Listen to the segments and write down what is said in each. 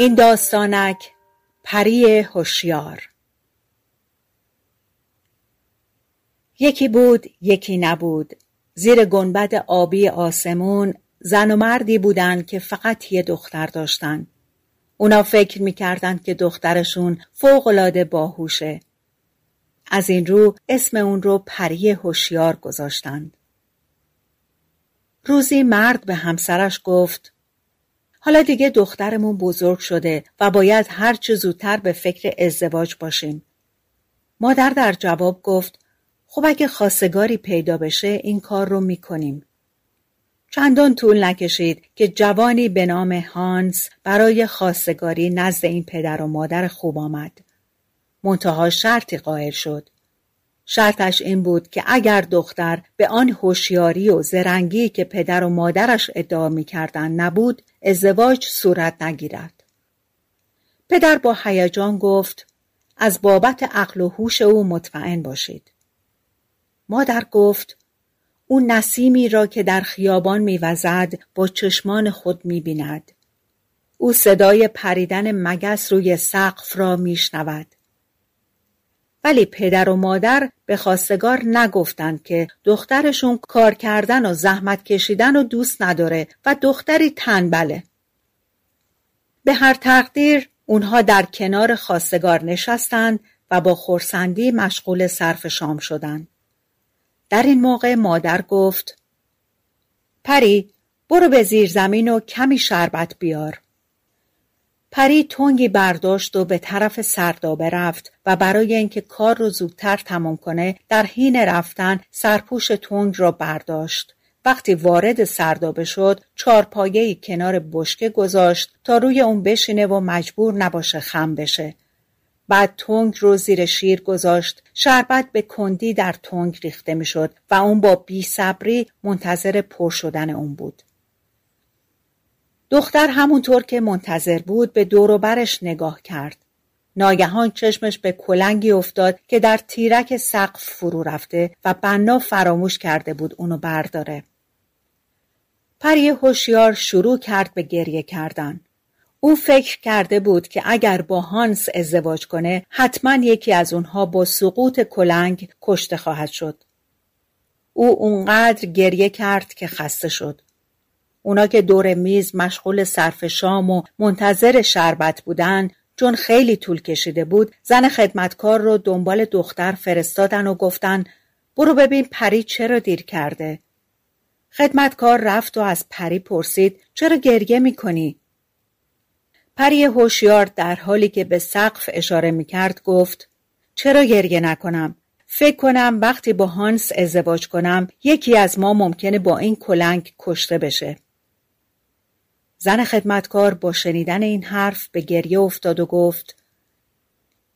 این داستانک پری هوشیار. یکی بود یکی نبود. زیر گنبد آبی آسمون زن و مردی بودن که فقط یه دختر داشتن. اونا فکر می‌کردن که دخترشون فوقلاده باهوشه. از این رو اسم اون رو پری هوشیار گذاشتند. روزی مرد به همسرش گفت حالا دیگه دخترمون بزرگ شده و باید هر چه زودتر به فکر ازدواج باشیم. مادر در جواب گفت خب اگه خواستگاری پیدا بشه این کار رو می‌کنیم. چندان طول نکشید که جوانی به نام هانس برای خواستگاری نزد این پدر و مادر خوب آمد. منتها شرطی قائل شد. شرطش این بود که اگر دختر به آن هوشیاری و زرنگی که پدر و مادرش ادعا می‌کردند نبود ازدواج صورت نگیرد. پدر با هیجان گفت از بابت عقل و هوش او مطمئن باشید. مادر گفت او نسیمی را که در خیابان میوزد با چشمان خود می‌بیند. او صدای پریدن مگس روی سقف را میشنود. ولی پدر و مادر به خواستگار نگفتند که دخترشون کار کردن و زحمت کشیدن و دوست نداره و دختری تنبله. به هر تقدیر اونها در کنار خواستگار نشستند و با خورسندی مشغول صرف شام شدند. در این موقع مادر گفت پری برو به زیر زمین و کمی شربت بیار. پری تنگی برداشت و به طرف سردابه رفت و برای اینکه کار رو زودتر تمام کنه در حین رفتن سرپوش تنگ را برداشت. وقتی وارد سردابه شد چارپایه کنار بشکه گذاشت تا روی اون بشینه و مجبور نباشه خم بشه. بعد تنگ رو زیر شیر گذاشت شربت به کندی در تنگ ریخته می‌شد و اون با بی صبری منتظر پر شدن اون بود. دختر همونطور که منتظر بود به دور برش نگاه کرد. ناگهان چشمش به کلنگی افتاد که در تیرک سقف فرو رفته و بنا فراموش کرده بود اونو برداره. پری هوشیار شروع کرد به گریه کردن. او فکر کرده بود که اگر با هانس ازدواج کنه حتما یکی از اونها با سقوط کلنگ کشته خواهد شد. او اونقدر گریه کرد که خسته شد. اونا که دور میز مشغول صرف شام و منتظر شربت بودن چون خیلی طول کشیده بود زن خدمتکار رو دنبال دختر فرستادن و گفتن برو ببین پری چرا دیر کرده. خدمتکار رفت و از پری پرسید چرا گریه می‌کنی؟ پری هوشیار در حالی که به سقف اشاره می‌کرد گفت چرا گریه نکنم؟ فکر کنم وقتی با هانس ازدواج کنم یکی از ما ممکنه با این کلنگ کشته بشه. زن خدمتکار با شنیدن این حرف به گریه افتاد و گفت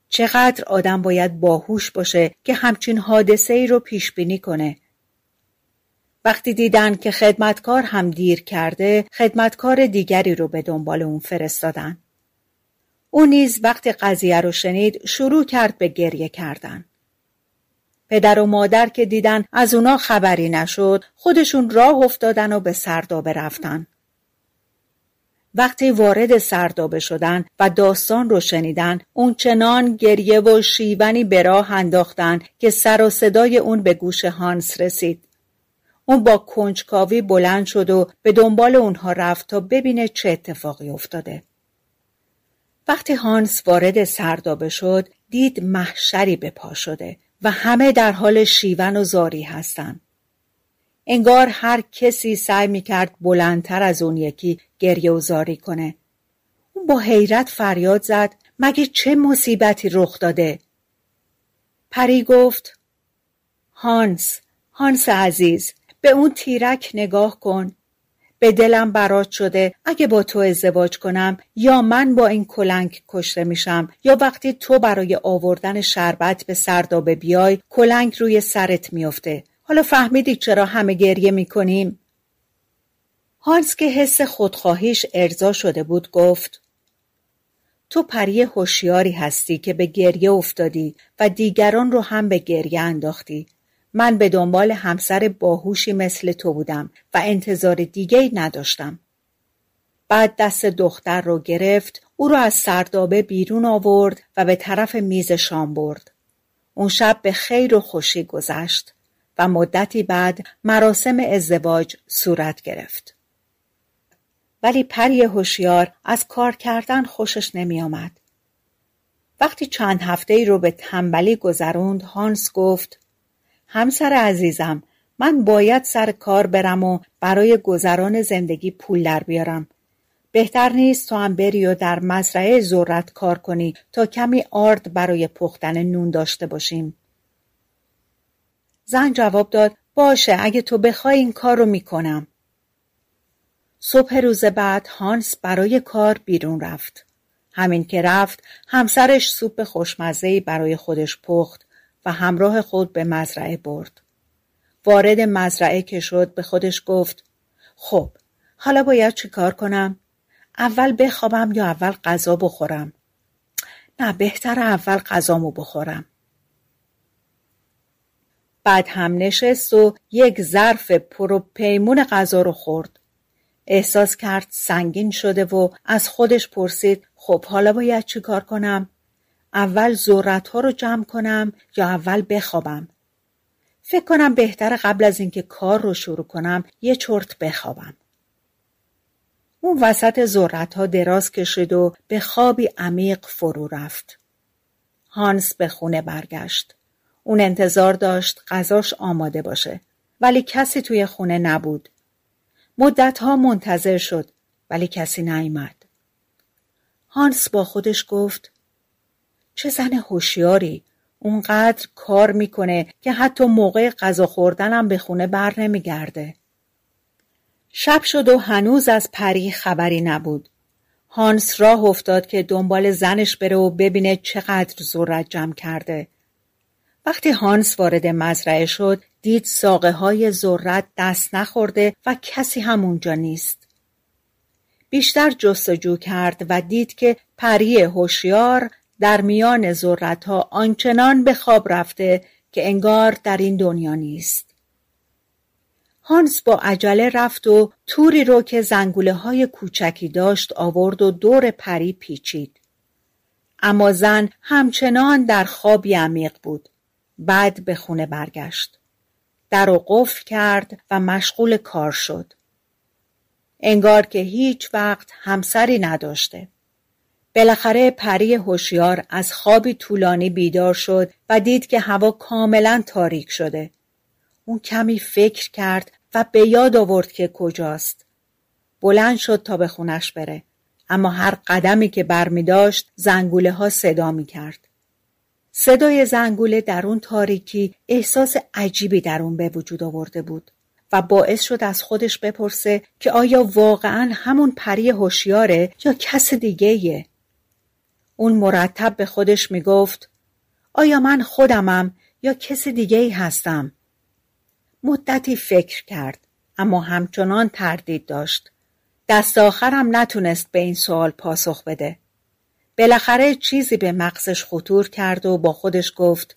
چقدر آدم باید باهوش باشه که همچین حادثه ای رو پیش بینی کنه. وقتی دیدن که خدمتکار هم دیر کرده خدمتکار دیگری رو به دنبال اون فرستادن. او نیز وقتی قضیه رو شنید شروع کرد به گریه کردن. پدر و مادر که دیدن از اونا خبری نشد خودشون راه افتادن و به سردابه رفتن. وقتی وارد سردابه شدن و داستان رو شنیدن اون چنان گریه و شیونی به راه انداختن که سر و صدای اون به گوش هانس رسید. اون با کنجکاوی بلند شد و به دنبال اونها رفت تا ببینه چه اتفاقی افتاده. وقتی هانس وارد سردابه شد دید محشری به پا شده و همه در حال شیون و زاری هستند. انگار هر کسی سعی می‌کرد بلندتر از اون یکی گریه و زاری کنه. اون با حیرت فریاد زد مگه چه مصیبتی رخ داده؟ پری گفت هانس هانس عزیز به اون تیرک نگاه کن به دلم برات شده اگه با تو ازدواج کنم یا من با این کلنگ کشته میشم یا وقتی تو برای آوردن شربت به سردابه بیای کلنگ روی سرت میافته حالا فهمیدی چرا همه گریه می‌کنیم هانس که حس خودخواهیش ارضا شده بود گفت تو پری هوشیاری هستی که به گریه افتادی و دیگران رو هم به گریه انداختی من به دنبال همسر باهوشی مثل تو بودم و انتظار دیگه نداشتم. بعد دست دختر رو گرفت او را از سردابه بیرون آورد و به طرف میز شام برد. اون شب به خیر و خوشی گذشت و مدتی بعد مراسم ازدواج صورت گرفت. ولی پری هوشیار از کار کردن خوشش نمی آمد. وقتی چند هفته ای رو به تنبلی گذروند هانس گفت همسر عزیزم من باید سر کار برم و برای گذران زندگی پول در بیارم. بهتر نیست تو هم بری و در مزرعه ذرت کار کنی تا کمی آرد برای پختن نون داشته باشیم. زن جواب داد باشه اگه تو بخوای این کار رو می‌کنم. صبح روز بعد هانس برای کار بیرون رفت. همین که رفت همسرش سوپ خوشمزهی برای خودش پخت و همراه خود به مزرعه برد. وارد مزرعه که شد به خودش گفت خب حالا باید چیکار کنم؟ اول بخوابم یا اول غذا بخورم؟ نه بهتر اول غذامو بخورم. بعد هم نشست و یک ظرف پرو پیمون غذا رو خورد. احساس کرد سنگین شده و از خودش پرسید خب حالا باید چیکار کنم؟ اول ذرت ها رو جمع کنم یا اول بخوابم فکر کنم بهتر قبل از اینکه کار رو شروع کنم یه چرت بخوابم اون وسط ذرت ها دراز کشید و به خوابی عمیق فرو رفت هانس به خونه برگشت اون انتظار داشت غذاش آماده باشه ولی کسی توی خونه نبود مدت ها منتظر شد ولی کسی نیامد هانس با خودش گفت چه زن هوشیاری اونقدر کار می‌کنه که حتی موقع غذا خوردنم به خونه بر نمیگرده. شب شد و هنوز از پری خبری نبود. هانس راه افتاد که دنبال زنش بره و ببینه چقدر ذرت جمع کرده. وقتی هانس وارد مزرعه شد دید ساقه های ذرت دست نخورده و کسی هم اونجا نیست. بیشتر جستجو کرد و دید که پری هوشیار در میان ذرتها آنچنان به خواب رفته که انگار در این دنیا نیست. هانس با عجله رفت و توری رو که زنگوله های کوچکی داشت آورد و دور پری پیچید. اما زن همچنان در خوابی عمیق بود. بعد به خونه برگشت. در و قفل کرد و مشغول کار شد. انگار که هیچ وقت همسری نداشته. بالاخره پری هوشیار از خوابی طولانی بیدار شد و دید که هوا کاملا تاریک شده. اون کمی فکر کرد و به یاد آورد که کجاست. بلند شد تا به خونش بره. اما هر قدمی که برمی داشت زنگوله ها صدا می کرد. صدای زنگوله در اون تاریکی احساس عجیبی در اون به وجود آورده بود و باعث شد از خودش بپرسه که آیا واقعا همون پری هوشیاره یا کس دیگه اون مرتب به خودش می‌گفت آیا من خودمم یا کسی دیگه هستم؟ مدتی فکر کرد اما همچنان تردید داشت. دست آخرم نتونست به این سوال پاسخ بده. بالاخره چیزی به مغزش خطور کرد و با خودش گفت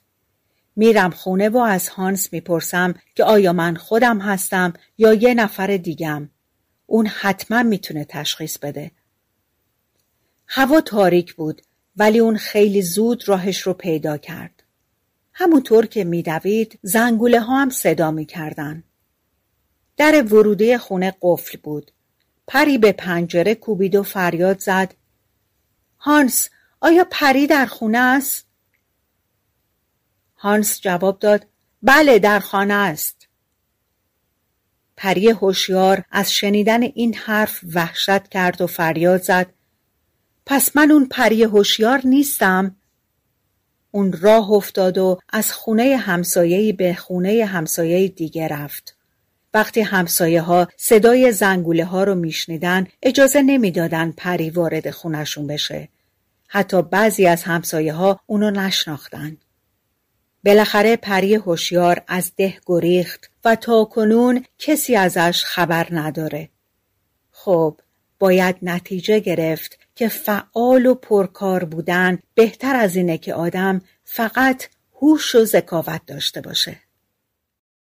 میرم خونه و از هانس می‌پرسم که آیا من خودم هستم یا یه نفر دیگم. اون حتما می‌تونه تشخیص بده. هوا تاریک بود ولی اون خیلی زود راهش رو پیدا کرد. همونطور که میدوید زنگوله ها هم صدا می‌کردن. در وروده خونه قفل بود. پری به پنجره کوبید و فریاد زد. هانس آیا پری در خونه است؟ هانس جواب داد بله در خانه است. پری هوشیار از شنیدن این حرف وحشت کرد و فریاد زد پس من اون پری هوشیار نیستم اون راه افتاد و از خونه همسایه‌ای به خونه همسایه دیگه رفت وقتی همسایه ها صدای زنگوله ها رو میشنیدن اجازه نمی‌دادن پری وارد خونشون بشه. حتی بعضی از همسایه ها اونو نشناختن. بالاخره پری هوشیار از ده گریخت و تا کنون کسی ازش خبر نداره. خب باید نتیجه گرفت که فعال و پرکار بودن بهتر از اینه که آدم فقط هوش و ذکاوت داشته باشه.